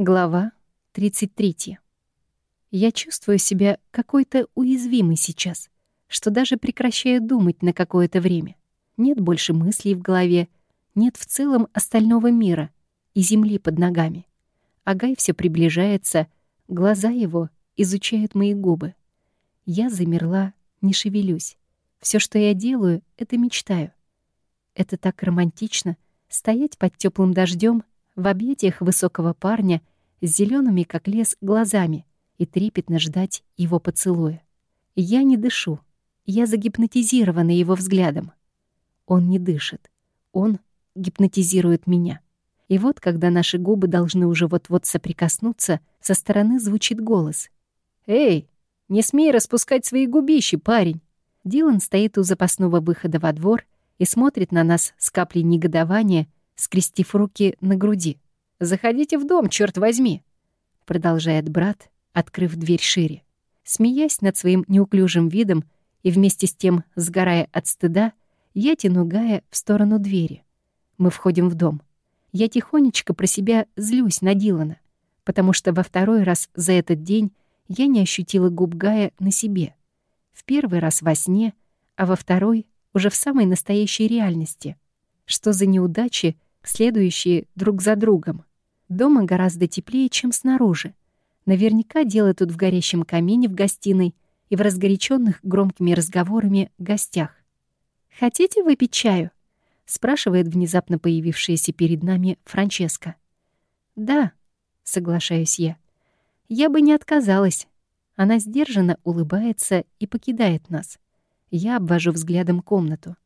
Глава 33. Я чувствую себя какой-то уязвимой сейчас, что даже прекращаю думать на какое-то время. Нет больше мыслей в голове, нет в целом остального мира и земли под ногами. Агай все приближается, глаза его изучают мои губы. Я замерла, не шевелюсь. Все, что я делаю, это мечтаю. Это так романтично — стоять под теплым дождем в объятиях высокого парня с зелеными, как лес, глазами и трепетно ждать его поцелуя. Я не дышу. Я загипнотизирована его взглядом. Он не дышит. Он гипнотизирует меня. И вот, когда наши губы должны уже вот-вот соприкоснуться, со стороны звучит голос. «Эй, не смей распускать свои губищи, парень!» Дилан стоит у запасного выхода во двор и смотрит на нас с каплей негодования — скрестив руки на груди. «Заходите в дом, черт возьми!» Продолжает брат, открыв дверь шире. Смеясь над своим неуклюжим видом и вместе с тем сгорая от стыда, я тяну Гая в сторону двери. Мы входим в дом. Я тихонечко про себя злюсь на Дилана, потому что во второй раз за этот день я не ощутила губ Гая на себе. В первый раз во сне, а во второй — уже в самой настоящей реальности. Что за неудачи следующие друг за другом. Дома гораздо теплее, чем снаружи. Наверняка дело тут в горящем камине в гостиной и в разгоряченных громкими разговорами гостях. «Хотите выпить чаю?» — спрашивает внезапно появившаяся перед нами Франческа. «Да», — соглашаюсь я. «Я бы не отказалась». Она сдержанно улыбается и покидает нас. Я обвожу взглядом комнату.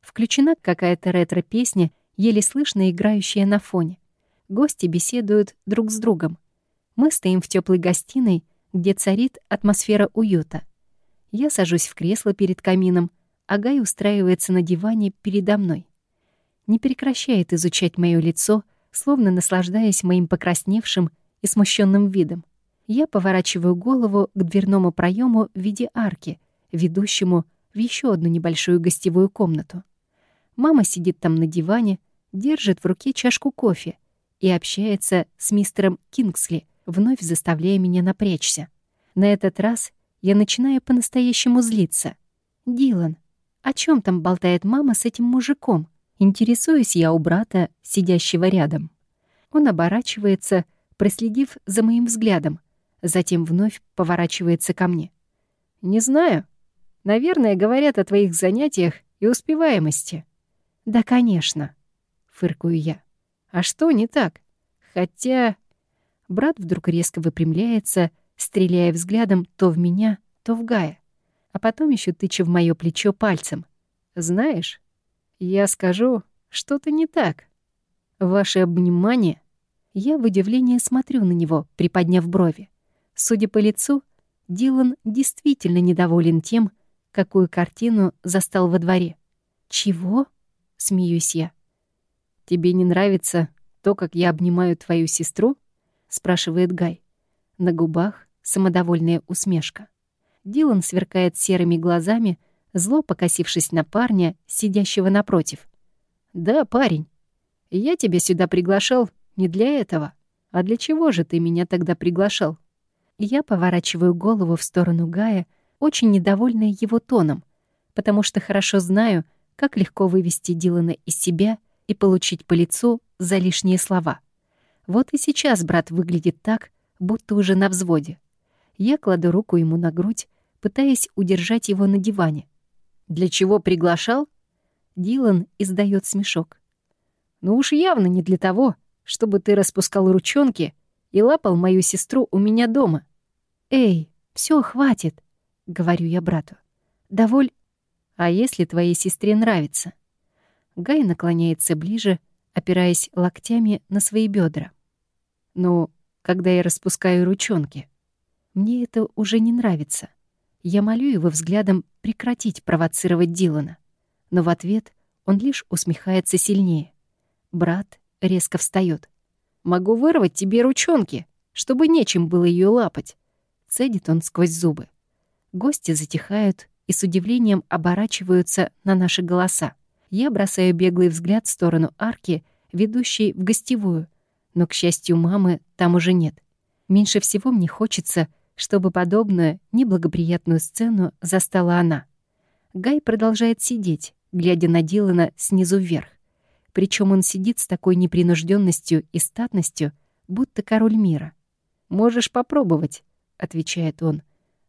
Включена какая-то ретро-песня — еле слышно играющая на фоне. Гости беседуют друг с другом. Мы стоим в теплой гостиной, где царит атмосфера уюта. Я сажусь в кресло перед камином, а Гай устраивается на диване передо мной. Не прекращает изучать мое лицо, словно наслаждаясь моим покрасневшим и смущенным видом. Я поворачиваю голову к дверному проему в виде арки, ведущему в еще одну небольшую гостевую комнату. Мама сидит там на диване, держит в руке чашку кофе и общается с мистером Кингсли, вновь заставляя меня напрячься. На этот раз я начинаю по-настоящему злиться. «Дилан, о чем там болтает мама с этим мужиком?» Интересуюсь я у брата, сидящего рядом. Он оборачивается, проследив за моим взглядом, затем вновь поворачивается ко мне. «Не знаю. Наверное, говорят о твоих занятиях и успеваемости». «Да, конечно», — фыркую я. «А что не так? Хотя...» Брат вдруг резко выпрямляется, стреляя взглядом то в меня, то в Гая, а потом еще тыча в моё плечо пальцем. «Знаешь, я скажу, что-то не так. Ваше обнимание...» Я в удивлении смотрю на него, приподняв брови. Судя по лицу, Дилан действительно недоволен тем, какую картину застал во дворе. «Чего?» — смеюсь я. «Тебе не нравится то, как я обнимаю твою сестру?» — спрашивает Гай. На губах самодовольная усмешка. Дилан сверкает серыми глазами, зло покосившись на парня, сидящего напротив. «Да, парень, я тебя сюда приглашал не для этого. А для чего же ты меня тогда приглашал?» Я поворачиваю голову в сторону Гая, очень недовольная его тоном, потому что хорошо знаю, как легко вывести Дилана из себя и получить по лицу за лишние слова. Вот и сейчас брат выглядит так, будто уже на взводе. Я кладу руку ему на грудь, пытаясь удержать его на диване. «Для чего приглашал?» Дилан издает смешок. «Ну уж явно не для того, чтобы ты распускал ручонки и лапал мою сестру у меня дома». «Эй, все хватит», — говорю я брату. «Доволь а если твоей сестре нравится? Гай наклоняется ближе, опираясь локтями на свои бедра. Ну, когда я распускаю ручонки. Мне это уже не нравится. Я молю его взглядом прекратить провоцировать Дилана. Но в ответ он лишь усмехается сильнее. Брат резко встает. «Могу вырвать тебе ручонки, чтобы нечем было ее лапать», — цедит он сквозь зубы. Гости затихают, и с удивлением оборачиваются на наши голоса. Я бросаю беглый взгляд в сторону арки, ведущей в гостевую, Но, к счастью, мамы там уже нет. Меньше всего мне хочется, чтобы подобную неблагоприятную сцену застала она. Гай продолжает сидеть, глядя на Дилана снизу вверх. Причем он сидит с такой непринужденностью и статностью, будто король мира. «Можешь попробовать», — отвечает он.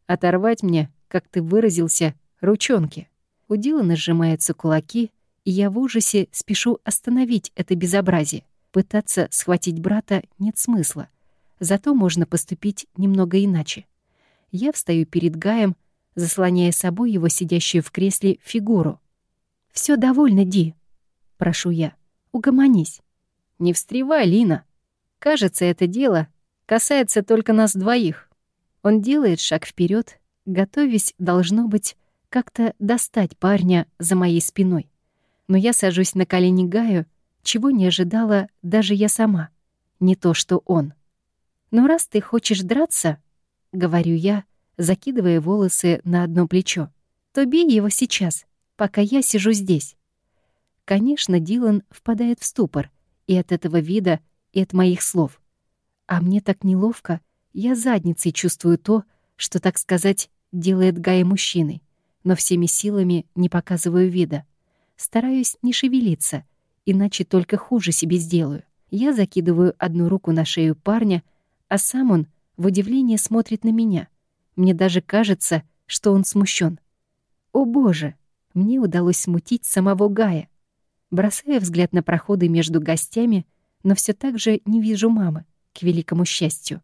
«Оторвать мне, как ты выразился, ручонки». У Дилана сжимаются кулаки, и я в ужасе спешу остановить это безобразие. Пытаться схватить брата нет смысла. Зато можно поступить немного иначе. Я встаю перед Гаем, заслоняя собой его сидящую в кресле фигуру. Все довольно, Ди», — прошу я. «Угомонись». «Не встревай, Лина. Кажется, это дело касается только нас двоих». Он делает шаг вперед, готовясь, должно быть, как-то достать парня за моей спиной. Но я сажусь на колени Гаю, чего не ожидала даже я сама. Не то, что он. «Но раз ты хочешь драться», — говорю я, закидывая волосы на одно плечо, «то бей его сейчас, пока я сижу здесь». Конечно, Дилан впадает в ступор и от этого вида, и от моих слов. А мне так неловко, я задницей чувствую то, что, так сказать, делает Гая мужчиной, но всеми силами не показываю вида. Стараюсь не шевелиться, иначе только хуже себе сделаю. Я закидываю одну руку на шею парня, а сам он в удивлении смотрит на меня. Мне даже кажется, что он смущен. О боже, мне удалось смутить самого Гая. Бросая взгляд на проходы между гостями, но все так же не вижу мамы, к великому счастью.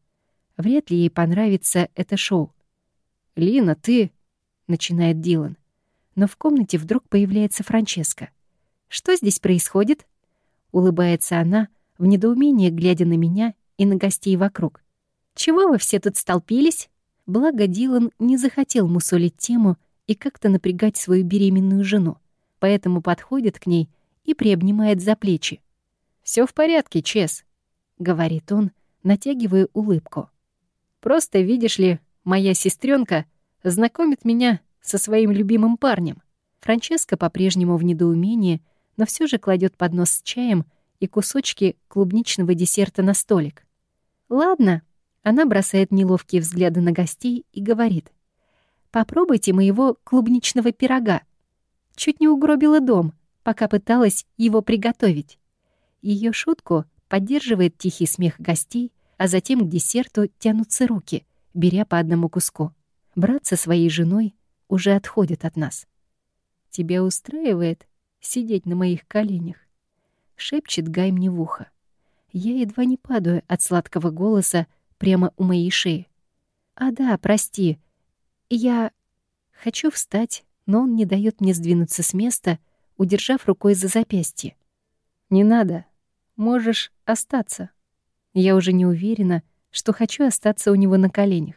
Вряд ли ей понравится это шоу. «Лина, ты...» — начинает Дилан. Но в комнате вдруг появляется Франческа. «Что здесь происходит?» Улыбается она, в недоумении глядя на меня и на гостей вокруг. «Чего вы все тут столпились?» Благо Дилан не захотел мусолить тему и как-то напрягать свою беременную жену, поэтому подходит к ней и приобнимает за плечи. Все в порядке, Чес», — говорит он, натягивая улыбку. «Просто, видишь ли, моя сестренка знакомит меня со своим любимым парнем». Франческа по-прежнему в недоумении, но все же кладет поднос с чаем и кусочки клубничного десерта на столик. «Ладно», — она бросает неловкие взгляды на гостей и говорит. «Попробуйте моего клубничного пирога. Чуть не угробила дом, пока пыталась его приготовить». Ее шутку поддерживает тихий смех гостей, а затем к десерту тянутся руки, беря по одному куску. Брат со своей женой уже отходит от нас. «Тебя устраивает сидеть на моих коленях?» — шепчет Гай мне в ухо. Я едва не падаю от сладкого голоса прямо у моей шеи. «А да, прости. Я хочу встать, но он не дает мне сдвинуться с места, удержав рукой за запястье. «Не надо. Можешь остаться». Я уже не уверена, что хочу остаться у него на коленях.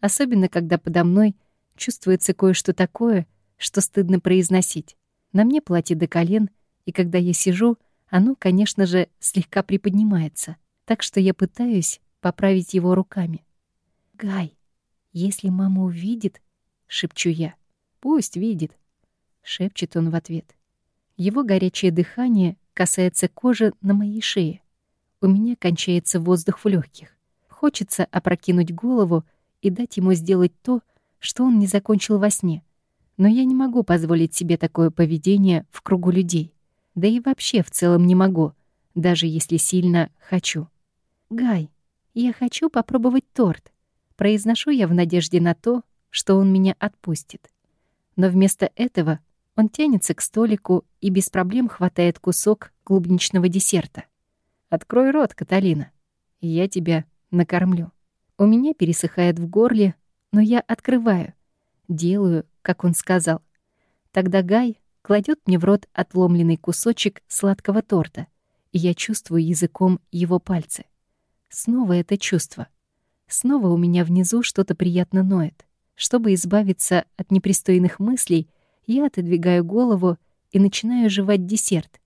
Особенно, когда подо мной чувствуется кое-что такое, что стыдно произносить. На мне платье до колен, и когда я сижу, оно, конечно же, слегка приподнимается, так что я пытаюсь поправить его руками. «Гай, если мама увидит...» — шепчу я. «Пусть видит», — шепчет он в ответ. Его горячее дыхание касается кожи на моей шее. У меня кончается воздух в легких. Хочется опрокинуть голову и дать ему сделать то, что он не закончил во сне. Но я не могу позволить себе такое поведение в кругу людей. Да и вообще в целом не могу, даже если сильно хочу. «Гай, я хочу попробовать торт», произношу я в надежде на то, что он меня отпустит. Но вместо этого он тянется к столику и без проблем хватает кусок клубничного десерта. «Открой рот, Каталина, я тебя накормлю». У меня пересыхает в горле, но я открываю. Делаю, как он сказал. Тогда Гай кладет мне в рот отломленный кусочек сладкого торта, и я чувствую языком его пальцы. Снова это чувство. Снова у меня внизу что-то приятно ноет. Чтобы избавиться от непристойных мыслей, я отодвигаю голову и начинаю жевать десерт.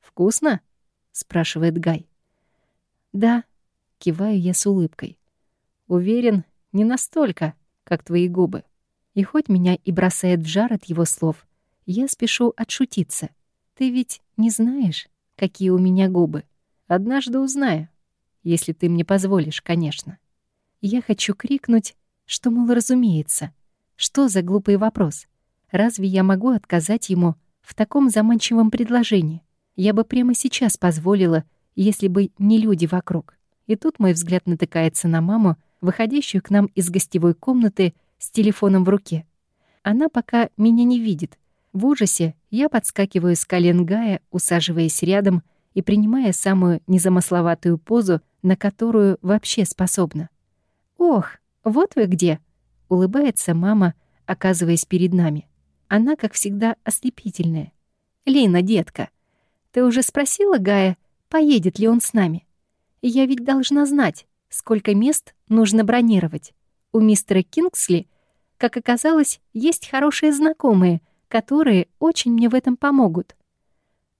«Вкусно?» — спрашивает Гай. «Да», — киваю я с улыбкой. «Уверен, не настолько, как твои губы». И хоть меня и бросает в жар от его слов, я спешу отшутиться. «Ты ведь не знаешь, какие у меня губы?» «Однажды узнаю», Если ты мне позволишь, конечно. Я хочу крикнуть, что, мол, разумеется. Что за глупый вопрос? Разве я могу отказать ему в таком заманчивом предложении? Я бы прямо сейчас позволила, если бы не люди вокруг. И тут мой взгляд натыкается на маму, выходящую к нам из гостевой комнаты с телефоном в руке. Она пока меня не видит. В ужасе я подскакиваю с колен Гая, усаживаясь рядом и принимая самую незамысловатую позу, на которую вообще способна. «Ох, вот вы где!» — улыбается мама, оказываясь перед нами. Она, как всегда, ослепительная. «Лина, детка, ты уже спросила Гая, поедет ли он с нами? Я ведь должна знать, сколько мест нужно бронировать. У мистера Кингсли, как оказалось, есть хорошие знакомые, которые очень мне в этом помогут.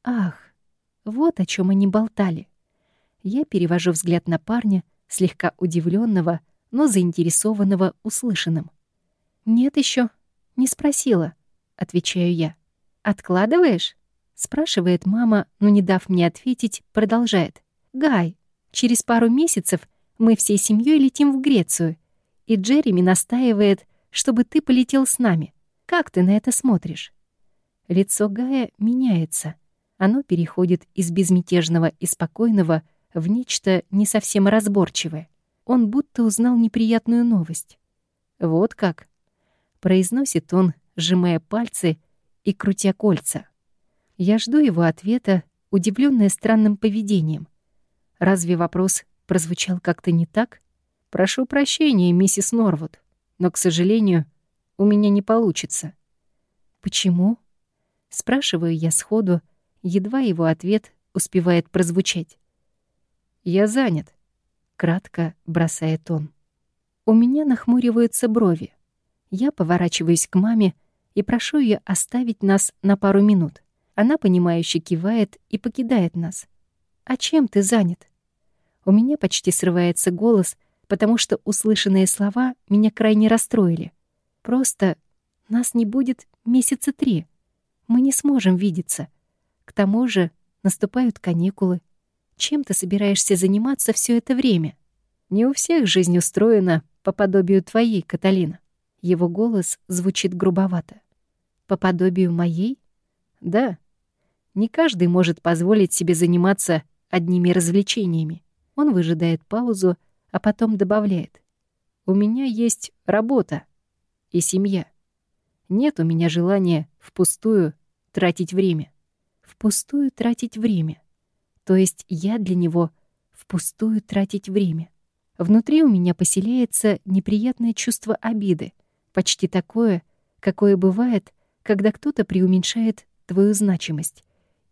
Ах, вот о чем они болтали. Я перевожу взгляд на парня, слегка удивленного, но заинтересованного услышанным. «Нет еще, не спросила», — отвечаю я. «Откладываешь?» — спрашивает мама, но, не дав мне ответить, продолжает. «Гай, через пару месяцев мы всей семьей летим в Грецию, и Джереми настаивает, чтобы ты полетел с нами. Как ты на это смотришь?» Лицо Гая меняется. Оно переходит из безмятежного и спокойного в нечто не совсем разборчивое. Он будто узнал неприятную новость. «Вот как?» — произносит он, сжимая пальцы и крутя кольца. Я жду его ответа, удивленная странным поведением. Разве вопрос прозвучал как-то не так? «Прошу прощения, миссис Норвуд, но, к сожалению, у меня не получится». «Почему?» — спрашиваю я сходу, едва его ответ успевает прозвучать. «Я занят», кратко бросает он. У меня нахмуриваются брови. Я поворачиваюсь к маме и прошу ее оставить нас на пару минут. Она, понимающе кивает и покидает нас. «А чем ты занят?» У меня почти срывается голос, потому что услышанные слова меня крайне расстроили. Просто нас не будет месяца три. Мы не сможем видеться. К тому же наступают каникулы. Чем ты собираешься заниматься все это время? Не у всех жизнь устроена по подобию твоей, Каталина. Его голос звучит грубовато. По подобию моей? Да. Не каждый может позволить себе заниматься одними развлечениями. Он выжидает паузу, а потом добавляет. У меня есть работа и семья. Нет у меня желания впустую тратить время. Впустую тратить время. То есть я для него впустую тратить время. Внутри у меня поселяется неприятное чувство обиды, почти такое, какое бывает, когда кто-то преуменьшает твою значимость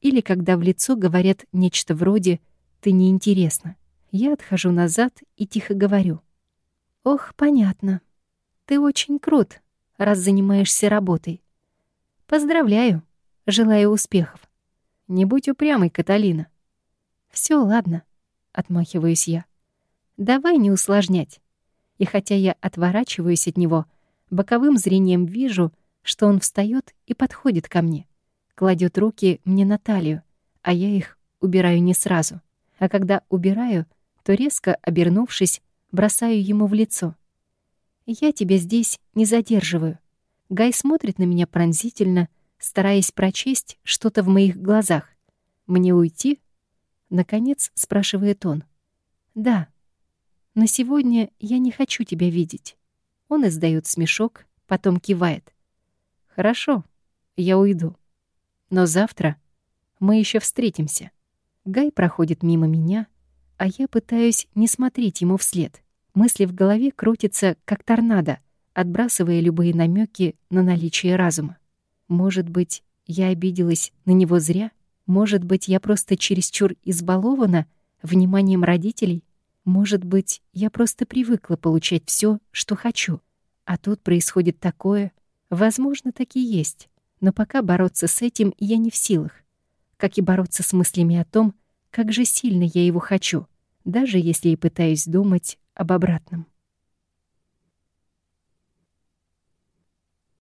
или когда в лицо говорят нечто вроде «ты неинтересна». Я отхожу назад и тихо говорю. «Ох, понятно. Ты очень крут, раз занимаешься работой. Поздравляю, желаю успехов. Не будь упрямой, Каталина. Все, ладно, отмахиваюсь я. Давай не усложнять. И хотя я отворачиваюсь от него, боковым зрением вижу, что он встает и подходит ко мне, кладет руки мне на талию, а я их убираю не сразу. А когда убираю, то резко обернувшись, бросаю ему в лицо. Я тебя здесь не задерживаю. Гай смотрит на меня пронзительно, стараясь прочесть что-то в моих глазах. Мне уйти? Наконец спрашивает он. «Да. Но сегодня я не хочу тебя видеть». Он издает смешок, потом кивает. «Хорошо, я уйду. Но завтра мы еще встретимся». Гай проходит мимо меня, а я пытаюсь не смотреть ему вслед. Мысли в голове крутятся, как торнадо, отбрасывая любые намеки на наличие разума. Может быть, я обиделась на него зря? Может быть, я просто чересчур избалована вниманием родителей? Может быть, я просто привыкла получать все, что хочу? А тут происходит такое. Возможно, так и есть. Но пока бороться с этим я не в силах. Как и бороться с мыслями о том, как же сильно я его хочу, даже если и пытаюсь думать об обратном.